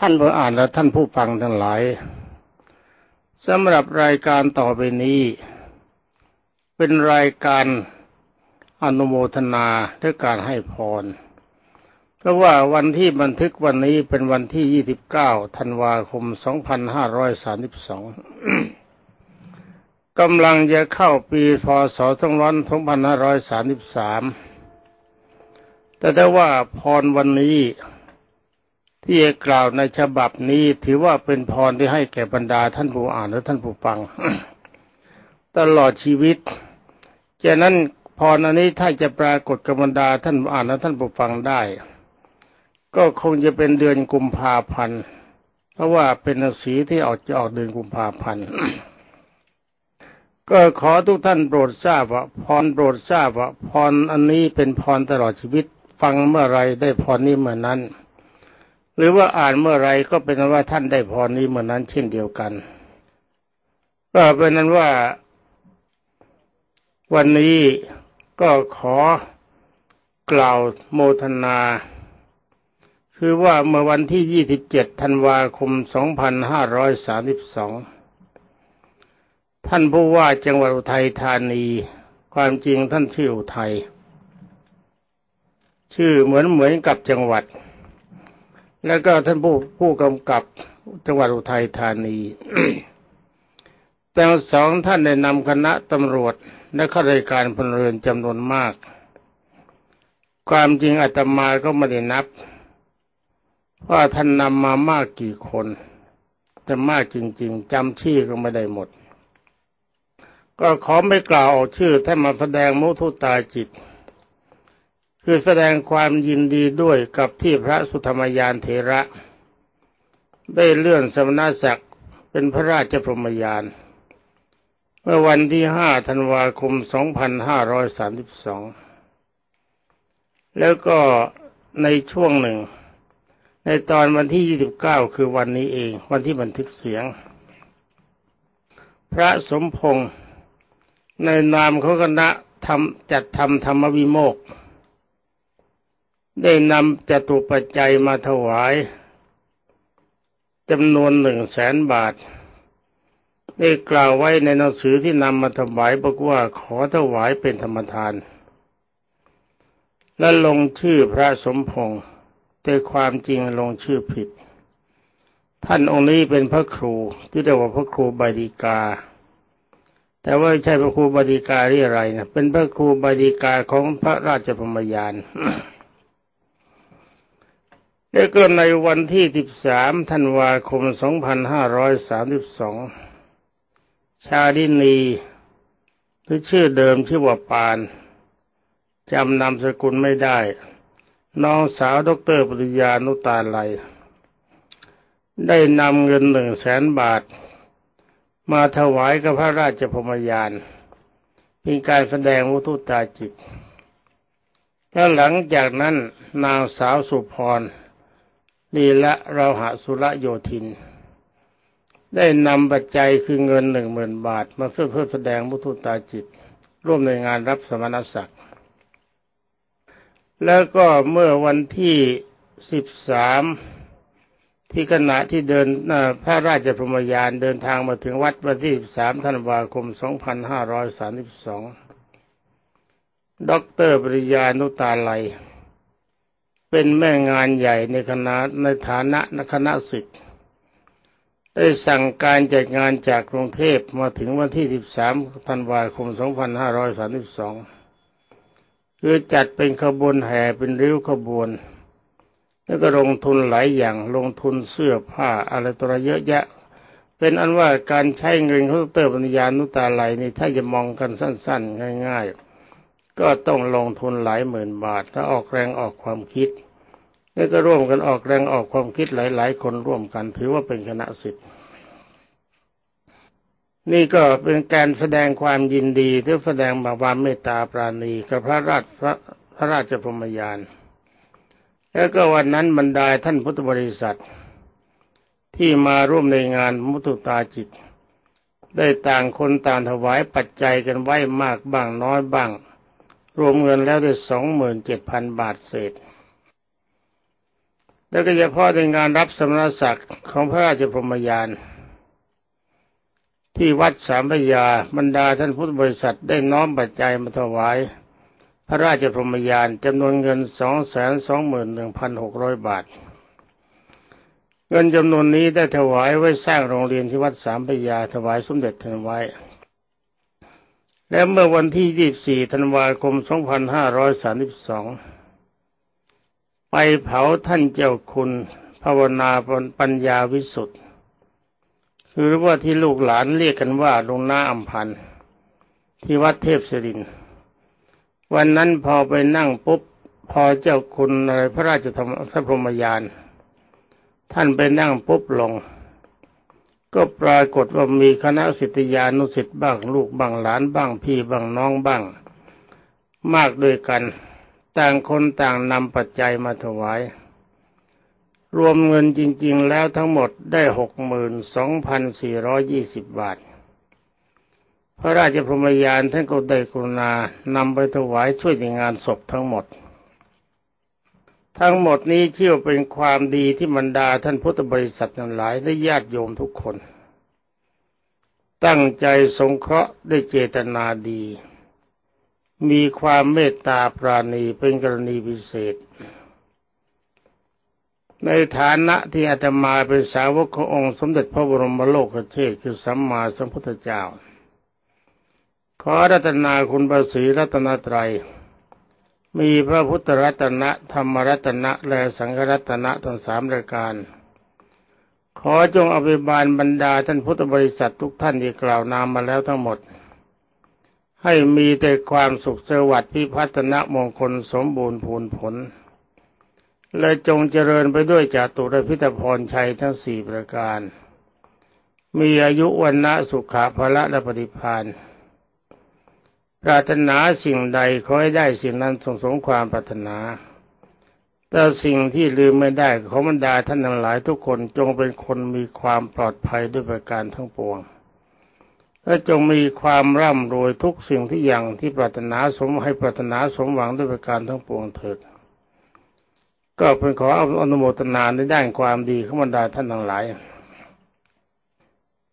ท่านผู้อ่านและท่านผู้ฟังทั้งหลายสำหรับรายการต่อไปนี้ เป็นรายการอนุโมทนาด้วยการให้พร เพราะว่าวันที่บันทึกวันนี้เป็นวันที่ 29 ธันวาคม 2532 กำลังจะเข้าปีพศ 2533 แต่ได้ว่าพรวันนี้ ที่จะกล่าวในฉบับนี้ถือว่าเป็นพรที่ให้แก่บรรดาท่านผู้อ่านและท่านผู้ฟัง ตลอดชีวิตฉะนั้นพรอันนี้ถ้าจะปรากฏกับบรรดาท่านผู้อ่านและท่านผู้ฟังได้ ก็คงจะเป็นเดือนกุมภาพันธ์เพราะว่าเป็นสีที่ออกจะออกเดือนกุมภาพันธ์ก็ขอทุกท่านโปรดทราบว่าพรโปรดทราบว่าพรอันนี้เป็นพรตลอดชีวิตฟังเมื่อไรได้พรนี้เมื่อนั้น หรือว่าอ่านเมื่อไรก็เป็นว่าท่านได้พรนี้เมื่อนั้นเช่นเดียวกัน ก็เป็นนั้นว่า วันนี้ก็ขอกล่าวโมทนา คือว่าเมื่อวันที่ 27 ธันวาคม 2532 ท่านผู้ว่าจังหวัดอุทัยธานี ความจริงท่านชื่ออุทัย ชื่อเหมือนเหมือนกับจังหวัด แล้วก็ท่านผู้ผู้กำกับจังหวัดอุทัยธานีแต่สองท่านได้นำคณะตำรวจและข้าราชการพลเรือนจำนวนมาก ความจริงอาตมาก็ไม่ได้นับ ว่าท่านนำมามากกี่คน แต่มากจริง ๆจำชื่อก็ไม่ได้หมด ก็ขอไม่กล่าวออกชื่อท่านมาแสดงมุทุตาจิต คือแสดงความยินดีด้วยกับที่พระสุธรรมยานเถระ ได้เลื่อนสมณศักดิ์เป็นพระราชพรหมยาน เมื่อวันที่ห้าธันวาคม 2532 แล้วก็ในช่วงหนึ่ง ในตอนวันที่ 29 คือวันนี้เอง วันที่บันทึกเสียง พระสมพงษ์ในนามเขาคณะทำจัดทำธรรมวิโมก ได้นำจตุปัจจัยมาถวายจำนวนหนึ่งแสนบาท ได้กล่าวไว้ในหนังสือที่นำมาถวายบอกว่าขอถวายเป็นธรรมทาน และลงชื่อพระสมพงษ์แต่ความจริงลงชื่อผิด ท่านองค์นี้เป็นพระครูที่เรียกว่าพระครูบาดีกา แต่ว่าไม่ใช่พระครูบาดีกาที่อะไรนะเป็นพระครูบาดีกาของพระราชพมยาน แล้วก็ในวันที่ 13 ธันวาคม 2532 ชาดินีหรือชื่อเดิมชื่อว่าปานจำนามสกุลไม่ได้ น้องสาวดรปริยานุตาไลได้นำเงินหนึ่งแสนบาท มาถวายกับพระราชพมยานเป็นการแสดงมุทุตาจิต แล้วหลังจากนั้นนางสาวสุพร ลีละเราหะสุรโยธิน ได้นำปัจจัยคือเงินหนึ่งหมื่นบาท มาเพื่อเพื่อแสดงมุทุตาจิต ร่วมในงานรับสมณศักดิ์แล้วก็เมื่อวันที่สิบสามที่ขณะที่เดินพระราชพรมยานเดินทางมาถึงวัดวันที่สิบสามธันวาคมสองพันห้าร้อยสามสิบสองด็อกเตอร์ปริยานุตาไล เป็นแม่งานใหญ่ในคณะในฐานะนคณะสิทธิ์ได้สั่งการจัดงานจากกรุงเทพมาถึงวันที่ 13 ธันวาคม 2532 คือจัดเป็นขบวนแห่เป็นริ้วขบวน แล้วก็ลงทุนหลายอย่างลงทุนเสื้อผ้าอะไรตัวเยอะแยะ เป็นอันว่าการใช้เงินของเตอร์ปัญญานุตาไหลนี่ถ้าจะมองกันสั้นๆ ง่าย ๆ ก็ต้องลงทุนหลายหมื่นบาทและออกแรงออกความคิด นี่ก็ร่วมกันออกแรงออกความคิดหลาย ๆ คนร่วมกัน ถือว่าเป็นคณะสิทธิ์นี่ก็เป็นการแสดงความยินดีที่แสดงบความเมตตาปราณีกับพระราชพระพระราชพรมยาน แล้วก็วันนั้นบรรดาท่านพุทธบริษัท ที่มาร่วมในงานมุตุตาจิต ได้ต่างคนต่างถวายปัจจัยกันไว้มากบ้างน้อยบ้าง รวมเงินแล้วได้สองหมื่นเจ็ดพันบาทเศษ แล้วก็เฉพาะในงานรับสมณศักดิ์ของพระราชพรหมยาน ที่วัดสามพยาบรรดาท่านพุทธบริษัทได้น้อมปัจจัยมาถวาย พระราชพรหมยานจำนวนเงินสองแสนสองหมื่นหนึ่งพันหกร้อยบาท เงินจำนวนนี้ได้ถวายไว้สร้างโรงเรียนที่วัดสามพยาถวายสมเด็จทันไว้และเมื่อวันที่ 24 ธันวาคม 2532 ไปเผาท่านเจ้าคุณภาวนาปัญญาวิสุทธ์คือว่าที่ลูกหลานเรียกกันว่าลงหน้าอัมพันธ์ที่วัดเทพศิรินวันนั้นพอไปนั่งปุ๊บพอเจ้าคุณอะไรพระราชธรรมพระพรหมยาน ท่านไปนั่งปุ๊บลง ก็ปรากฏว่ามีคณะสิทธิยานุสิทธิ์บ้าง ลูกบ้างหลานบ้างพี่บ้างน้องบ้าง มากด้วยกัน ต่างคนต่างนำปัจจัยมาถวาย รวมเงินจริง ๆ แล้วทั้งหมดได้หกหมื่นสองพันสี่ร้อยยี่สิบบาท พระราชพรมยานท่านก็ได้กรุณานำไปถวายช่วยในงานศพทั้งหมด ทั้งหมดนี้เชื่อเป็นความดีที่บรรดาท่านพุทธบริษัททั้งหลายและญาติโยมทุกคน ตั้งใจสงเคราะห์ด้วยเจตนาดี มีความเมตตาปราณีเป็นกรณีพิเศษ ในฐานะที่อาตมาเป็นสาวกขององค์ สมเด็จพระบรมโลกเทศคือสัมมาสัมพุทธเจ้า ขอรัตนาคุณประสีรัตนตรัย มีพระพุทธรัตนะธรรมรัตนะและสังฆรัตนะทั้งสามรายการ ขอจงอภิบาลบรรดาท่านพุทธบริษัททุกท่านที่กล่าวนามมาแล้วทั้งหมด ให้มีแต่ความสุขสวัสดิ์พิพัฒนมงคลสมบูรณ์ผลผล และจงเจริญไปด้วยจตุรพิธพรชัยทั้งสี่ประการ มีอายุวันนะสุขาภละและปฏิพานปรารถนาสิ่งใดขอให้ได้สิ่งนั้นสงสมความปรารถนา แต่สิ่งที่ลืมไม่ได้ขอบรรดาท่านทั้งหลายทุกคนจงเป็นคนมีความปลอดภัยด้วยประการทั้งปวง และจงมีความร่ำรวยทุกสิ่งที่อย่างที่ปรารถนาสมให้ปรารถนาสมหวังด้วยประการทั้งปวงเถิด ก็เป็นขออนุโมทนาในด้านความดีของบรรดาท่านทั้งหลาย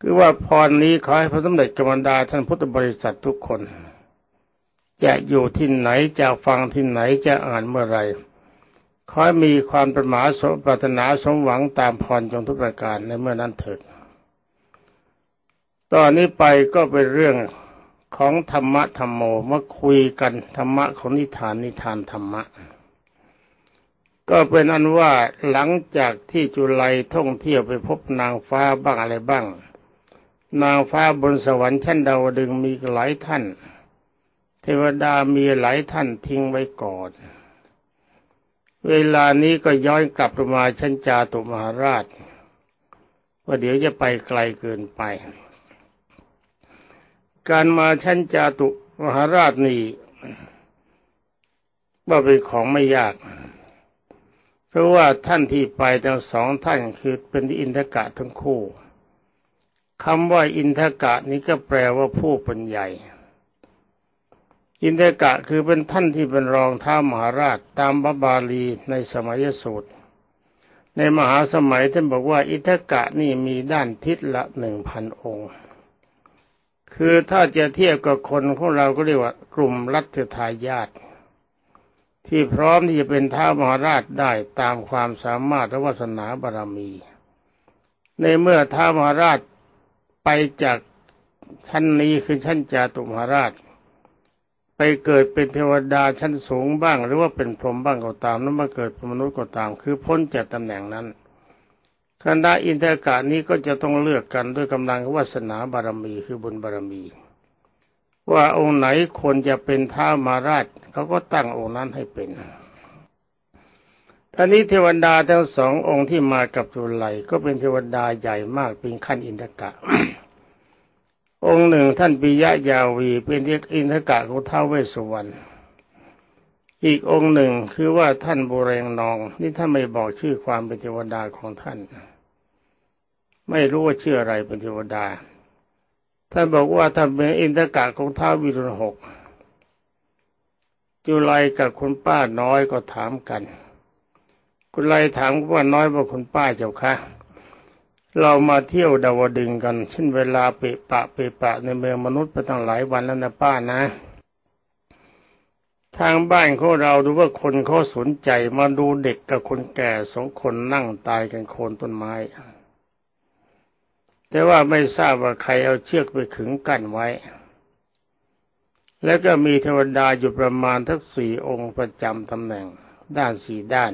คือว่าพรนี้ขอให้พระสมเด็จกบรรดาท่านพุทธบริษัททุกคน จะอยู่ที่ไหนจะฟังที่ไหนจะอ่านเมื่อไรขอให้มีความประมาสมปรารถนาสมหวังตามพรจงทุกประการในเมื่อนั้นเถิด ตอนนี้ไปก็เป็นเรื่องของธรรมะธรรมโมมาคุยกันธรรมะของนิทานนิทานธรรมะ ก็เป็นอันว่าหลังจากที่จุลัยท่องเที่ยวไปพบนางฟ้าบ้างอะไรบ้าง นางฟ้าบนสวรรค์ชั้นดาวดึงมีหลายท่าน เทวดามีหลายท่านทิ้งไว้ก่อน เวลานี้ก็ย้อนกลับมาชั้นจาตุมหาราชว่าเดี๋ยวจะไปไกลเกินไป การมาชั้นจาตุมหาราชนี่ว่าเป็นของไม่ยาก เพราะว่าท่านที่ไปทั้งสองท่านคือเป็นอินทกะทั้งคู่คำว่าอินทกะนี้ก็แปลว่าผู้เป็นใหญ่ อินทกะคือเป็นท่านที่เป็นรองท้ามหาราชตามบบาลีในสมัยสูตร ในมหาสมัยท่านบอกว่าอินทกะนี่มีด้านทิศละหนึ่งพันองค์ คือถ้าจะเทียบกับคนของเราก็เรียกว่ากลุ่มรัชทายาทที่พร้อมที่จะเป็นท้ามหาราชได้ตามความสามารถและวาสนาบารมี ในเมื่อท้ามหาราชไปจากชั้นนี้คือชั้นจาตุมหาราช ไปเกิดเป็นเทวดาชั้นสูงบ้าง หรือว่าเป็นพรหมบ้างก็ตามนั้นมาเกิดเป็นมนุษย์ก็ตาม คือพ้นจากตำแหน่งนั้น คณะอินทกานี้ก็จะต้องเลือกกันด้วยกำลังวาสนาบารมีคือบุญบารมี ว่าองค์ไหนควรจะเป็นท้ามาราชเขาก็ตั้งองค์นั้นให้เป็นท่านี้เทวดาทั้งสององค์ที่มากับจุลัยก็เป็นเทวดาใหญ่มากเป็นขั้นอินทกะ องค์หนึ่งท่านปิยะยาวีเป็นเรียกอินทกะของท้าวเวสสุวรรณอีกองค์หนึ่งคือว่าท่านบุเรงนอง นี่ท่านไม่บอกชื่อความเป็นเทวดาของท่าน ไม่รู้ว่าชื่ออะไรเป็นเทวดา ท่านบอกว่าท่านเป็นอินทกะของท้าววิรุณหกจุไลกับคุณป้าน้อยก็ถามกัน คุณไรถามว่าน้อยว่าคุณป้าเจ้าคะเรามาเที่ยวดาวดึงกันเช่นเวลาเปะปะเปะปะในเมืองมนุษย์ไปตั้งหลายวันแล้วนะป้านะ ทางบ้านของเราดูว่าคนเขาสนใจมาดูเด็กกับคนแก่สองคนนั่งตายกันโคนต้นไม้ แต่ว่าไม่ทราบว่าใครเอาเชือกไปขึงกั้นไว้ แล้วก็มีเทวดาอยู่ประมาณทั้งสี่องค์ประจำตำแหน่งด้านสี่ด้าน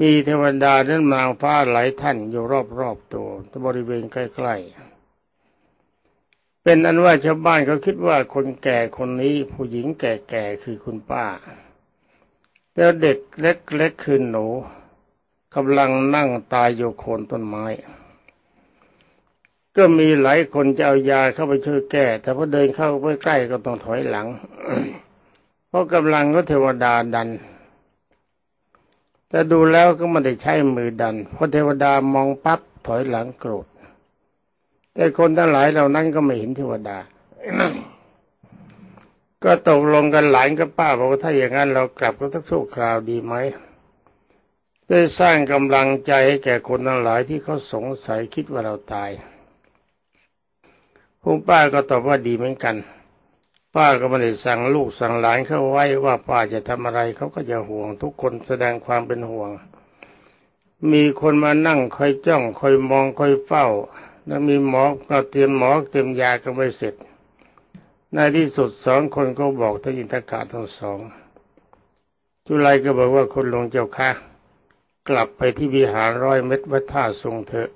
มีเทวดาและนางฟ้าหลายท่านอยู่รอบๆตัวบริเวณใกล้ๆ เป็นอันว่าชาวบ้านเขาคิดว่าคนแก่คนนี้ผู้หญิงแก่ๆคือคุณป้า แล้วเด็กเล็กๆคือหนูกำลังนั่งตายอยู่โคนต้นไม้ ก็มีหลายคนจะเอายาเข้าไปช่วยแก้ แต่พอเดินเข้าไปใกล้ก็ต้องถอยหลัง เพราะกำลังก็เทวดาดัน แต่ดูแล้วก็ไม่ได้ใช้มือดัน เพราะเทวดามองปั๊บถอยหลังโกรธ แต่คนทั้งหลายเหล่านั้นก็ไม่เห็นเทวดา ก็ตกลงกันหลานกับป้าบอกว่าถ้าอย่างนั้นเรากลับก็ต้องโชคคราวดีไหมได้สร้างกำลังใจให้แก่คนทั้งหลายที่เขาสงสัยคิดว่าเราตาย คุณป้าก็ตอบว่าดีเหมือนกัน ป้าก็ไม่ได้สั่งลูกสั่งหลานเข้าไว้ว่าป้าจะทำอะไรเขาก็จะห่วง ทุกคนแสดงความเป็นห่วง มีคนมานั่งคอยจ้องคอยมองคอยเฝ้า แล้วมีหมอก็เตรียมหมอเตรียมยาก็ไม่เสร็จในที่สุดสองคนก็บอกทั้งอินทกาทั้งสองจุลัยก็บอกว่าคนหลวงเจ้าค่ะ กลับไปที่วิหารร้อยเม็ดวัดท่าทรงเถอะ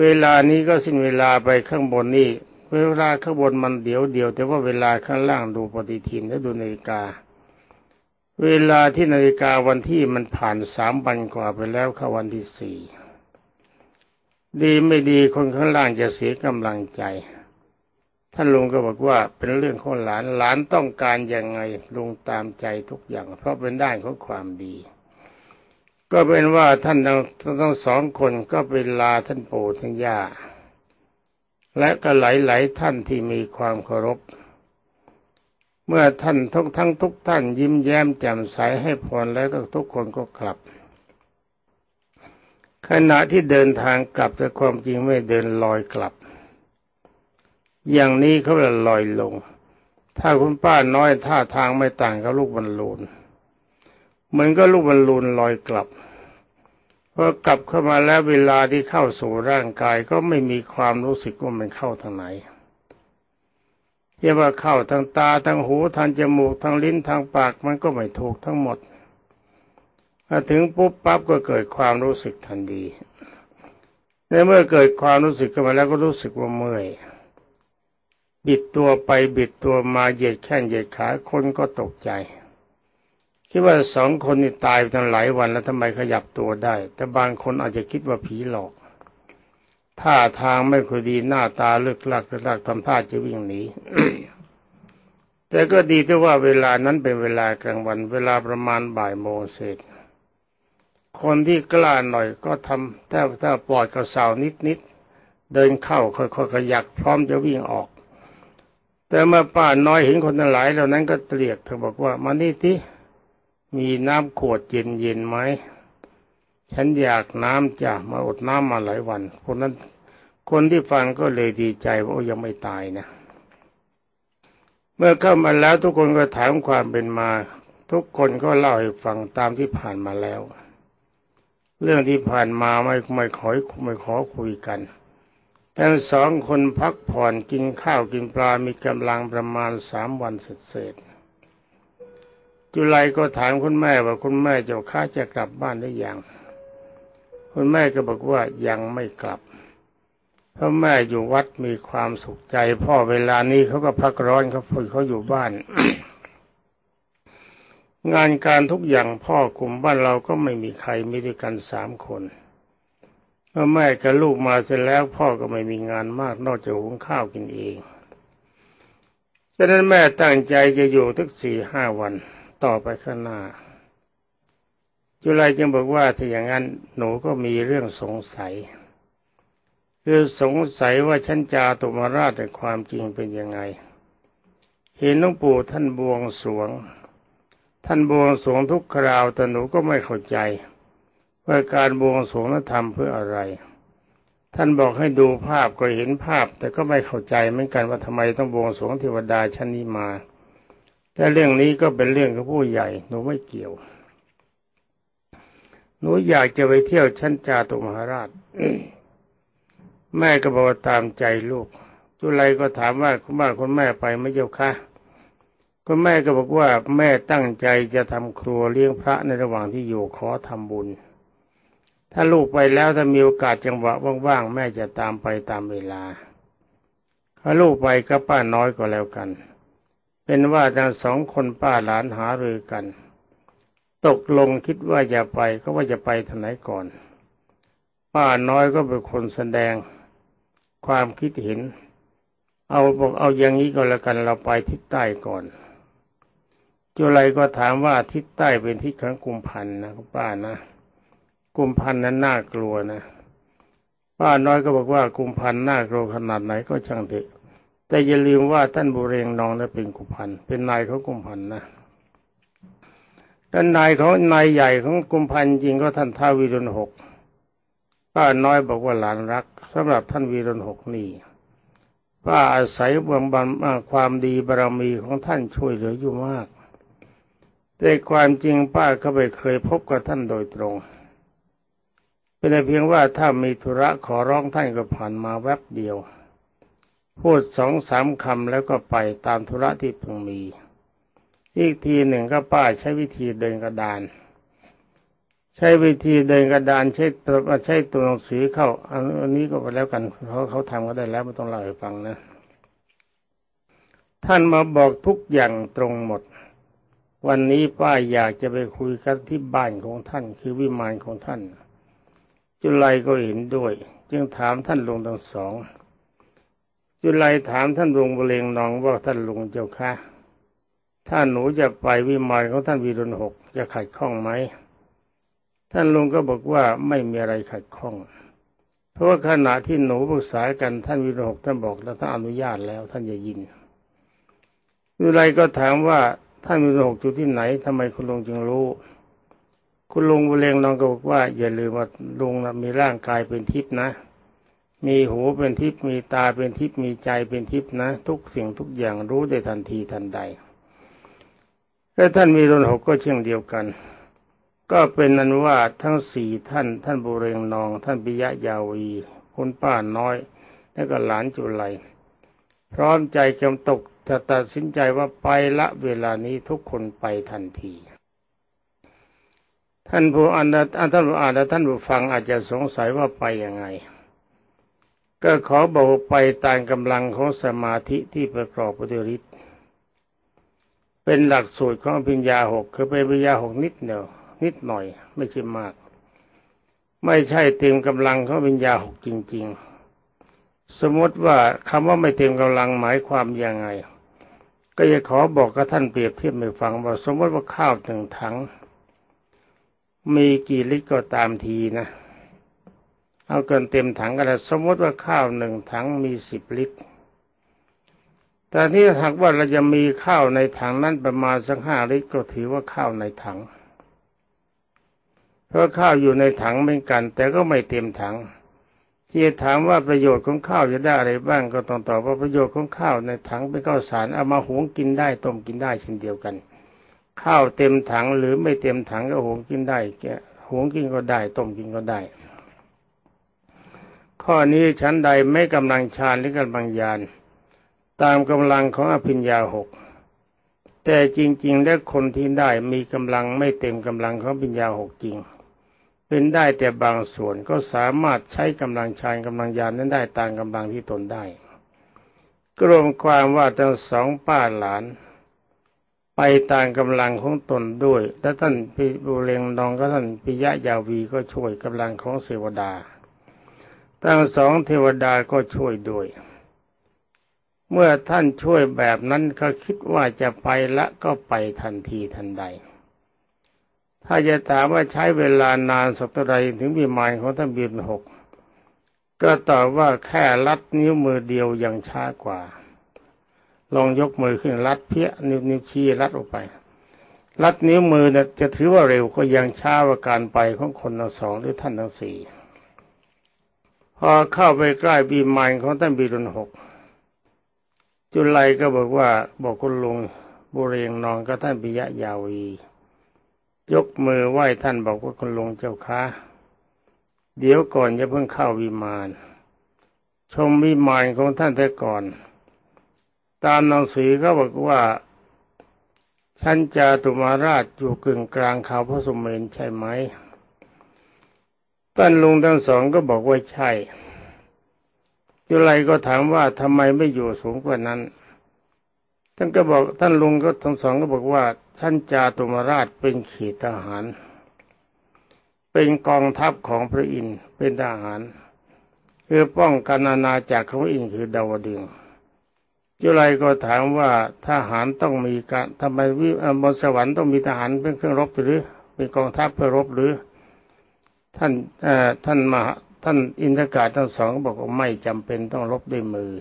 เวลานี้ก็สิ้นเวลาไปข้างบนนี่เวลาข้างบนมันเดี๋ยวเดียวแต่ว่าเวลาข้างล่างดูปฏิทินและดูนาฬิกา เวลาที่นาฬิกาวันที่มันผ่านสามวันกว่าไปแล้วเข้าวันที่สี่ดีไม่ดีคนข้างล่างจะเสียกำลังใจ ท่านลุงก็บอกว่าเป็นเรื่องของหลานหลานต้องการยังไงลุงตามใจทุกอย่าง เพราะเป็นด้านของความดี ก็เป็นว่าท่านทั้งสองคนก็ไปลาท่านปู่ท่านย่า และก็หลายๆท่านที่มีความเคารพ เมื่อท่านทุกทั้งทุกท่านยิ้มแย้มแจ่มใสให้พรแล้วก็ทุกคนก็กลับ ขณะที่เดินทางกลับแต่ความจริงไม่เดินลอยกลับ อย่างนี้เขาเรียกลอยลง ถ้าคุณป้าน้อยท่าทางไม่ต่างกับลูกบอลลูน เหมือนก็ลูกบอลลูนลอยกลับพอกลับเข้ามาแล้วเวลาที่เข้าสู่ร่างกายก็ไม่มีความรู้สึกว่ามันเข้าทางไหนเรียกว่าเข้าทางตาทางหูทางจมูกทางลิ้นทางปากมันก็ไม่ถูกทั้งหมดมาถึงปุ๊บปั๊บก็เกิดความรู้สึกทันทีในเมื่อเกิดความรู้สึกขึ้นมาแล้วก็รู้สึกว่าเมื่อยบิดตัวไปบิดตัวมาเหยียดแข้งเหยียดขาคนก็ตกใจ คิดว่าสองคนนี่ตายไปตั้งหลายวันแล้วทำไมขยับตัวได้ แต่บางคนอาจจะคิดว่าผีหลอกท่าทางไม่ค่อยดีหน้าตาเลือกลักเลือกลักทำท่าจะวิ่งหนีแต่ก็ดีที่ว่าเวลานั้นเป็นเวลากลางวัน เวลาประมาณบ่ายโมงเศษคนที่กล้าหน่อยก็ทำถ้าถ้าปลอดกระเสานิดนิดเดินเข้าค่อยๆขยักพร้อมจะวิ่งออก แต่เมื่อป้าน้อยเห็นคนทั้งหลายเหล่านั้นก็เรียกเธอบอกว่ามานี่ที่ มีน้ำขวดเย็นๆไหมฉันอยากน้ำจ้ะมาอดน้ำมาหลายวัน คนนั้น คนที่ฟังก็เลยดีใจว่ายังไม่ตายนะ เมื่อเข้ามาแล้วทุกคนก็ถามความเป็นมา ทุกคนก็เล่าให้ฟังตามที่ผ่านมาแล้ว เรื่องที่ผ่านมาไม่ไม่ขอไม่ขอคุยกันทั้งสองคนพักผ่อนกินข้าวกินปลา มีกำลังประมาณสามวันเสร็จ จุไลก็ถามคุณแม่ว่าคุณแม่เจ้าข้าจะกลับบ้านหรือยังคุณแม่ก็บอกว่ายังไม่กลับเพราะแม่อยู่วัดมีความสุขใจ พ่อเวลานี้เขาก็พักร้อนเขาฝึกเขาอยู่บ้าน งานการทุกอย่างพ่อกลุ่มบ้านเราก็ไม่มีใครมีด้วยกันสามคนเมื่อแม่กับลูกมาเสร็จแล้วพ่อก็ไม่มีงานมากนอกจากหุงข้าวกินเองฉะนั้นแม่ตั้งใจจะอยู่ทึกสี่ห้าวัน ต่อไปข้างหน้า จุลัยจึงบอกว่าถ้าอย่างนั้นหนูก็มีเรื่องสงสัย คือสงสัยว่าชั้นจาตุมาราชแต่ความจริงเป็นยังไง เห็นหลวงปู่ท่านบวงสวง ท่านบวงสรวงทุกคราวแต่หนูก็ไม่เข้าใจว่าการบวงสรวงนั้นทำเพื่ออะไร ท่านบอกให้ดูภาพก็เห็นภาพ แต่ก็ไม่เข้าใจเหมือนกันว่าทำไมต้องบวงสรวงเทวดาชั้นนี้มา แต่เรื่องนี้ก็เป็นเรื่องของผู้ใหญ่หนูไม่เกี่ยว หนูอยากจะไปเที่ยวชั้นจาตุมหาราชแม่ก็บอกว่าตามใจลูก จุไรก็ถามว่าคุณบ้าคุณแม่ไปไม่เจ้าคะคุณแม่ก็บอกว่าแม่ตั้งใจจะทำครัวเลี้ยงพระในระหว่างที่อยู่ขอทำบุญ ถ้าลูกไปแล้วถ้ามีโอกาสจังหวะว่างๆแม่จะตามไปตามเวลาถ้าลูกไปก็ป้าน้อยก็แล้วกัน เป็นว่าทั้งสองคนป้าหลานหารือกัน ตกลงคิดว่าจะไปก็ว่าจะไปทางไหนก่อน ป้าน้อยก็เป็นคนแสดงความคิดเห็น เอาบอกเอาอย่างนี้ก็แล้วกันเราไปทิศใต้ก่อน จุไรก็ถามว่าทิศใต้เป็นทิศของกุมพันนะป้านะ กุมพันนั้นน่ากลัวนะป้าน้อยก็บอกว่ากุมพันน่ากลัวขนาดไหนก็ช่างเถอะ แต่อย่าลืมว่าท่านบุเรงนองนั้นเป็นกุมพันเป็นนายของกุมพันนะท่านนายของนายใหญ่ของกุมพันจริงก็ท่านท้าวีรุณหกป้าน้อยบอกว่าหลานรักสำหรับท่านวีรุณหกนี่ป้าอาศัยบวงบันความดีบารมีของท่านช่วยเหลืออยู่มากแต่ความจริงป้าก็ไม่เคยพบกับท่านโดยตรง เป็นเพียงว่าถ้ามีธุระขอร้องท่านก็ผ่านมาแวบเดียว พูดสองสามคำแล้วก็ไปตามธุระที่พิ่งมี อีกทีหนึ่งก็ป้าใช้วิธีเดินกระดาน ใช้วิธีเดินกระดานใช้ใช้ตัวหนังสือเข้า อันนี้ก็ไปแล้วกันเขาเขาทำก็ได้แล้วไม่ต้องเล่าให้ฟังนะ ท่านมาบอกทุกอย่างตรงหมด วันนี้ป้าอยากจะไปคุยกันที่บ้านของท่าน คือวิมานของท่าน จุลัยก็เห็นด้วย จึงถามท่านลุงทั้งสอง จุลัยถามท่านลุงบเรงนองว่าท่านลุงเจ้าค่ะถ้าหนูจะไปวิมานของท่านวีรุณหกจะขัดข้องไหมท่านลุงก็บอกว่าไม่มีอะไรขัดข้อง เพราะว่าขณะที่หนูปรึกษากันท่านวีรุณหกท่านบอกแล้วท่านอนุญาตแล้วท่านจะยินจุลัยก็ถามว่าท่านมีโรคอยู่ที่ไหนทำไมคุณลุงจึงรู้ คุณลุงบุเรงลองก็บอกว่าอย่าลืมว่าลุงนะมีร่างกายเป็นทิพย์นะ มีหูเป็นทิพย์มีตาเป็นทิพย์มีใจเป็นทิพย์นะ ทุกสิ่งทุกอย่างรู้ได้ทันทีทันใดและท่านมีรนหกก็เช่นเดียวกัน ก็เป็นนั้นว่าทั้งสี่ท่าน ท่านบุเรงนอง ท่านปิยะยาวีคุณป้าน้อย และก็หลานจุไลพร้อมใจจำตกถ้าตัดสินใจว่าไปละเวลานี้ทุกคนไปทันที ท่านผู้อ่านท่านผู้อ่านและท่านผู้ฟังอาจจะสงสัยว่าไปยังไง ก็ขอบอกไปตามกำลังของสมาธิที่ประกอบปฏิริษเป็นหลักสูตรของปัญญาหกคือเป็นปัญญาหกนิดเดียวนิดหน่อย ไม่ใช่มาก ไม่ใช่เต็มกำลังของปัญญาหกจริง ๆ สมมติว่าคำว่าไม่เต็มกำลังหมายความยังไง ก็จะขอบอกกับท่านเปรียบเทียบให้ฟังว่าสมมติว่าข้าวหนึ่งถัง มีกี่ลิตรก็ตามทีนะ เอาเกินเต็มถังก็ได้สมมติว่าข้าวหนึ่งถังมีสิบลิตร แต่ที่หากว่าเราจะมีข้าวในถังนั้นประมาณสักห้าลิตรก็ถือว่าข้าวในถัง เพราะข้าวอยู่ในถังเหมือนกัน แต่ก็ไม่เต็มถังที่ถามว่าประโยชน์ของข้าวจะได้อะไรบ้างก็ต้องตอบว่าประโยชน์ของข้าวในถังเป็นข้าวสารเอามาหุงกินได้ต้มกินได้เช่นเดียวกัน ข้าวเต็มถังหรือไม่เต็มถังก็หุงกินได้แกหุงกินก็ได้ ต้มกินก็ได้ ข้อนี้ชั้นใดไม่กำลังฌานหรือกำลังญาณตามกำลังของอภิญญาหกแต่จริง ๆ แล้วคนที่ได้มีกำลังไม่เต็มกำลังของปัญญาหกจริง เป็นได้แต่บางส่วนก็สามารถใช้กำลังชายกำลังยานนั้นได้ตามกำลังที่ตนได้กรวมความว่าทั้งสองป้าหลาน ไปตามกำลังของตนด้วยและท่านพิบูเรงนองก็ท่านปิยะยาวีก็ช่วยกำลังของเทวดา ทั้งสองเทวดาก็ช่วยด้วย เมื่อท่านช่วยแบบนั้นเขาคิดว่าจะไปละก็ไปทันทีทันใด ถ้าจะถามว่าใช้เวลานานสักเท่าไรถึงวิมานของท่านบินหกก็ตอบว่าแค่ลัดนิ้วมือเดียวยังช้ากว่า ลองยกมือขึ้นลัดเพี้ยนิ้วนิ้วชี้ลัดออกไป ลัดนิ้วมือเนี่ยจะถือว่าเร็วก็ยังช้ากว่าการไปของคนทั้งสองหรือท่านทั้งสี่ พอเข้าไปใกล้บีมายของท่านบีรุนหกจุลัยก็บอกว่าบอกคุณลุงบุเรงนอนกับท่านปิยะยาวี ยกมือไหว้ท่านบอกว่าคุณลุงเจ้าคะเดี๋ยวก่อนจะเพิ่งเข้าวิมานชมวิมานของท่านแต่ก่อน ตามหนังสือก็บอกว่าชั้นจาตุมาราชอยู่กึ่งกลางเขาพระสุเมนใช่ไหม ท่านลุงทั้งสองก็บอกว่าใช่จุไลก็ถามว่าทำไมไม่อยู่สูงกว่านั้น ท่านก็บอกท่านลุงก็ทั้งสองก็บอกว่าท่านจาตุมาราชเป็นขีดทหาร เป็นกองทัพของพระอินทร์เป็นทหารเพื่อป้องกันอาณาจักรของพระอินทร์คือดาวดึงจุไลก็ถามว่าทหารต้องมีการทำไมวิบนสวรรค์ต้องมีทหารเป็นเครื่องรบหรือ เป็นกองทัพเพื่อรบหรือ ท่านท่านมหาท่านอินทกาทั้งสองบอกว่าไม่จำเป็นต้องรบด้วยมือ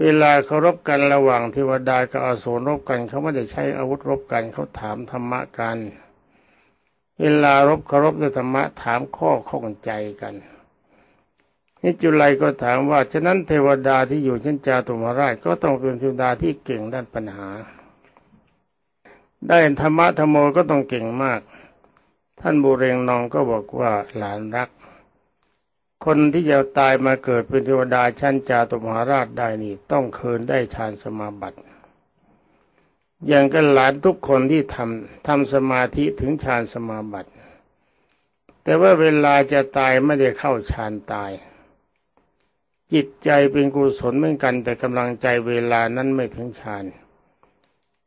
เวลาเขารบกันระหว่างเทวดากับอสูรรบกันเขาไม่ได้ใช้อาวุธรบกันเขาถามธรรมะกัน เวลารบเขารบด้วยธรรมะถามข้อข้องใจกันนี่จุลัยก็ถามว่าฉะนั้นเทวดาที่อยู่ชั้นจาตุมาราชก็ต้องเป็นเทวดาที่เก่งด้านปัญหา ได้ธรรมะธรรมโมก็ต้องเก่งมาก ท่านบุเรงนองก็บอกว่าหลานรัก คนที่จะตายมาเกิดเป็นเทวดาชั้นจาตุมหาราชได้นี่ต้องเคินได้ฌานสมาบัติอย่างกันหลานทุกคนที่ทำทำสมาธิถึงฌานสมาบัติ แต่ว่าเวลาจะตายไม่ได้เข้าฌานตาย จิตใจเป็นกุศลเหมือนกัน แต่กำลังใจเวลานั้นไม่ถึงฌาน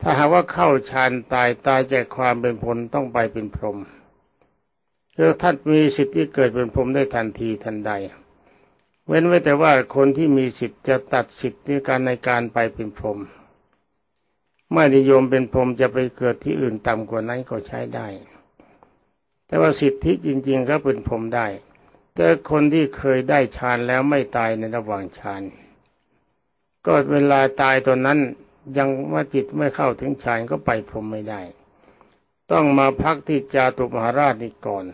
ถ้าหากว่าเข้าฌานตายตายจากความเป็นพลต้องไปเป็นพรหม เพื่อท่านมีสิทธิ์ที่เกิดเป็นพรหมได้ทันทีทันใด เว้นไว้แต่ว่าคนที่มีสิทธิ์จะตัดสิทธิ์ในการในการไปเป็นพรหมไม่นิยมเป็นพรหมจะไปเกิดที่อื่นต่ำกว่านั้นก็ใช้ได้ แต่ว่าสิทธิจริง ๆ ก็เป็นพรหมได้ แต่คนที่เคยได้ฌานแล้วไม่ตายในระหว่างฌานก็เวลาตายตอนนั้นยังว่าจิตไม่เข้าถึงฌานก็ไปพรหมไม่ได้ ต้องมาพักที่จาตุมหาราชนี่ก่อน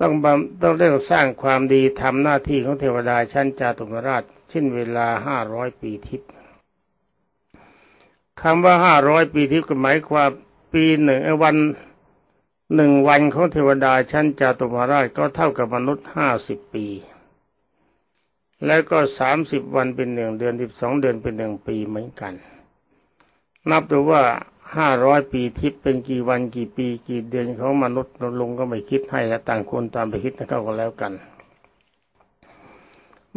ต้องต้องเร่งสร้างความดีทำหน้าที่ของเทวดาชั้นจาตุมหาราชเช่นเวลาห้าร้อยปีทิพย์คำว่าห้าร้อยปีทิพย์ก็หมายความปีหนึ่งวันหนึ่งวันของเทวดาชั้นจาตุมหาราชก็เท่ากับมนุษย์ห้าสิบปี แล้วก็สามสิบวันเป็นหนึ่งเดือนสิบสองเดือนเป็นหนึ่งปีเหมือนกัน นับดูว่า ห้าร้อยปีทิพย์เป็นกี่วันกี่ปีกี่เดือนของมนุษย์ลงก็ไม่คิดให้แล้วต่างคนตามไปคิดนเข้ากันแล้วกัน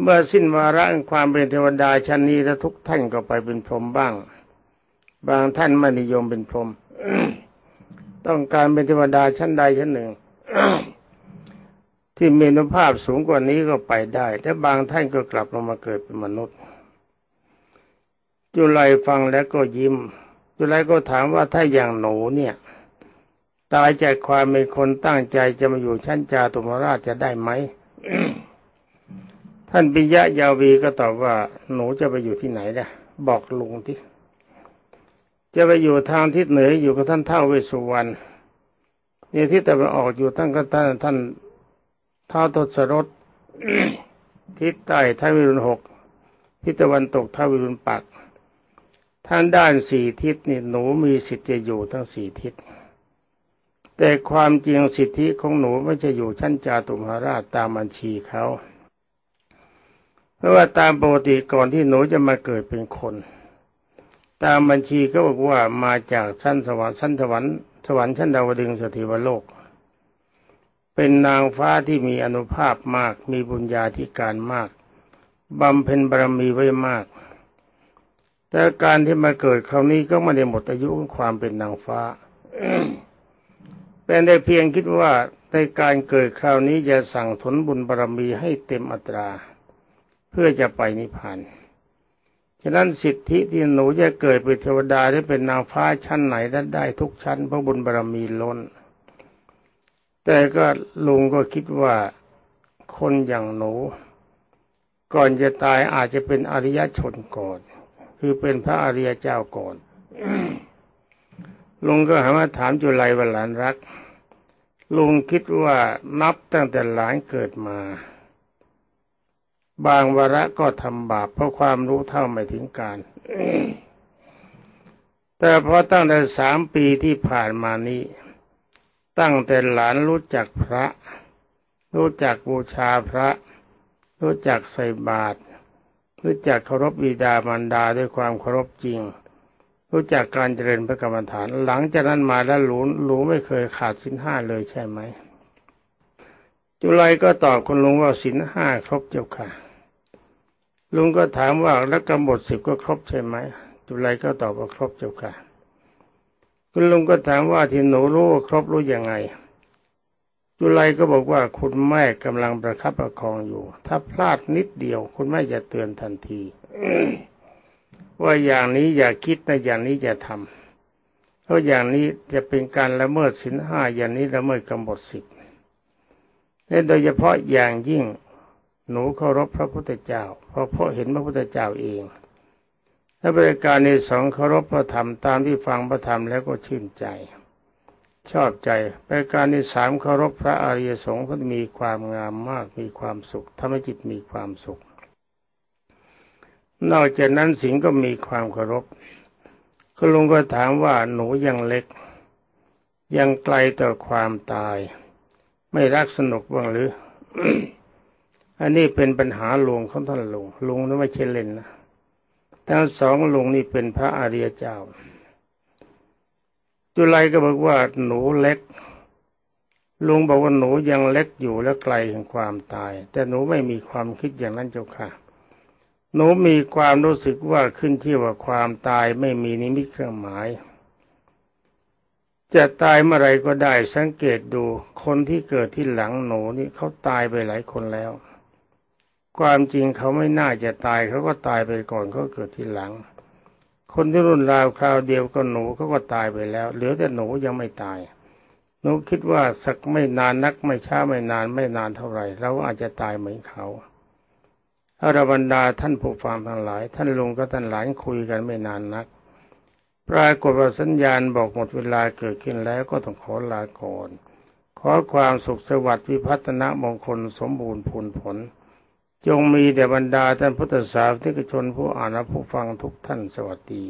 เมื่อสิ้นวาระความเป็นเทวดาชั้นนี้แล้วทุกท่านก็ไปเป็นพรหมบ้าง บางท่านไม่นิยมเป็นพรหมต้องการเป็นเทวดาชั้นใดชั้นหนึ่งที่มีนุภาพสูงกว่านี้ก็ไปได้ แต่บางท่านก็กลับลงมาเกิดเป็นมนุษย์จุไลฟังแล้วก็ยิ้ม จุไลก็ถามว่าถ้าอย่างหนูเนี่ย ตายจากความเป็นคนตั้งใจจะมาอยู่ชั้นจาตุมราชจะได้ไหมท่านปิยะยาวีก็ตอบว่า หนูจะไปอยู่ที่ไหนล่ะ บอกลุงที่จะไปอยู่ทางทิศเหนืออยู่กับท่านเท่าเวสุวรรณนี่ที่ตะวันออกอยู่ท่านก็ท่านท่านเท้าทศรถทิศใต้ท้าวิรุณหกทิศตะวันตกท้าวิรุณปัก ท่านด้านสี่ทิศนี่หนูมีสิทธิ์จะอยู่ทั้งสี่ทิศ แต่ความจริงสิทธิของหนูไม่จะอยู่ชั้นจาตุมหาราชตามบัญชีเขาเพราะว่าตามปกติก่อนที่หนูจะมาเกิดเป็นคน ตามบัญชีก็บอกว่ามาจากชั้นสวรรค์ชั้นสวรรค์สวรรค์ชั้นดาวดึงสถิวโลก เป็นนางฟ้าที่มีอนุภาพมาก มีบุญญาธิการมากบำเพ็ญบารมีไว้มาก แต่การที่มาเกิดคราวนี้ก็ไม่ได้หมดอายุของความเป็นนางฟ้า เป็นได้เพียงคิดว่าในการเกิดคราวนี้จะสั่งทนบุญบารมีให้เต็มอัตรา เพื่อจะไปนิพพานฉะนั้นสิทธิที่หนูจะเกิดเป็นเทวดาหรือเป็นนางฟ้าชั้นไหนได้นได้ทุกชั้นเพราะบุญบารรมีล้น แต่ก็ลุงก็คิดว่าคนอย่างหนู ก่อนจะตายอาจจะเป็นอริยชนก่อน คือเป็นพระอริยเจ้าก่อนลุงก็หามาถามจุไลว่าหลานรัก ลุงคิดว่านับตั้งแต่หลานเกิดมา บางวาระก็ทำบาปเพราะความรู้เท่าไม่ถึงการ แต่พอตั้งแต่สามปีที่ผ่านมานี้ ตั้งแต่หลานรู้จักพระ รู้จักบูชาพระ รู้จักใส่บาตร รู้จักเคารพบิดามารดาด้วยความเคารพจริง รู้จักการเจริญพระกรรมฐาน หลังจากนั้นมาแล้วหลูหลูไม่เคยขาดสินห้าเลยใช่ไหมจุลัยก็ตอบคุณลุงว่าสินห้าครบเจ้าค่ะ ลุงก็ถามว่าแล้วกำหนดสิบก็ครบใช่ไหมจุลัยก็ตอบว่าครบเจ้าค่ะ คุณลุงก็ถามว่าที่หนูรู้ครบรู้ยังไง จุลัยก็บอกว่าคุณแม่กำลังประคับประคองอยู่ ถ้าพลาดนิดเดียว คุณแม่จะเตือนทันที ว่าอย่างนี้อย่าคิดนะอย่างนี้จะทำเพราะอย่างนี้จะเป็นการละเมิดศีลห้าอย่างนี้ละเมิดกำหนดสิบและโดยเฉพาะอย่างยิ่งหนูเคารพพระพุทธเจ้าเพราะเพราะเห็นพระพุทธเจ้าเองและบริการในสองเคารพพระธรรมตามที่ฟังพระธรรมแล้วก็ชื่นใจ ชอบใจบริการในสามเคารพพระอริยสงฆ์ก็มีความงามมากมีความสุขทำให้จิตมีความสุข นอกจากนั้นสิงก็มีความเคารพคุณลุงก็ถามว่าหนูยังเล็ก ยังไกลต่อความตาย ไม่รักสนุกบ้างหรือ อันนี้เป็นปัญหาลุงของท่านลุงลุงนั้นไม่ใช่เล่นนะทั้งสองลุงนี่เป็นพระอริยเจ้า จุไลก็บอกว่าหนูเล็ก ลุงบอกว่าหนูยังเล็กอยู่และไกลถึงความตาย แต่หนูไม่มีความคิดอย่างนั้นเจ้าค่ะ หนูมีความรู้สึกว่าขึ้นที่ว่าความตายไม่มีนิมิตเครื่องหมาย จะตายเมื่อไรก็ได้สังเกตดูคนที่เกิดที่หลังหนูนี่เขาตายไปหลายคนแล้ว ความจริงเขาไม่น่าจะตายเขาก็ตายไปก่อนเขาเกิดที่หลัง คนที่รุ่นราวคราวเดียวกับหนูเขาก็ตายไปแล้ว เหลือแต่หนูยังไม่ตาย หนูคิดว่าสักไม่นานนักไม่ช้าไม่นานไม่นานเท่าไหร่เราอาจจะตายเหมือนเขาอรบรรดาท่านผู้ฟังทั้งหลาย ท่านลุงก็ท่านหลานคุยกันไม่นานนัก ปรากฏว่าสัญญาณบอกหมดเวลาเกิดขึ้นแล้วก็ต้องขอลาก่อน ขอความสุขสวัสดิ์วิพัฒนมงคลสมบูรณ์ผลผล จงมีแต่บรรดาท่านพุทธศาสนิกชนผู้อ่านและผู้ฟังทุกท่านสวัสดี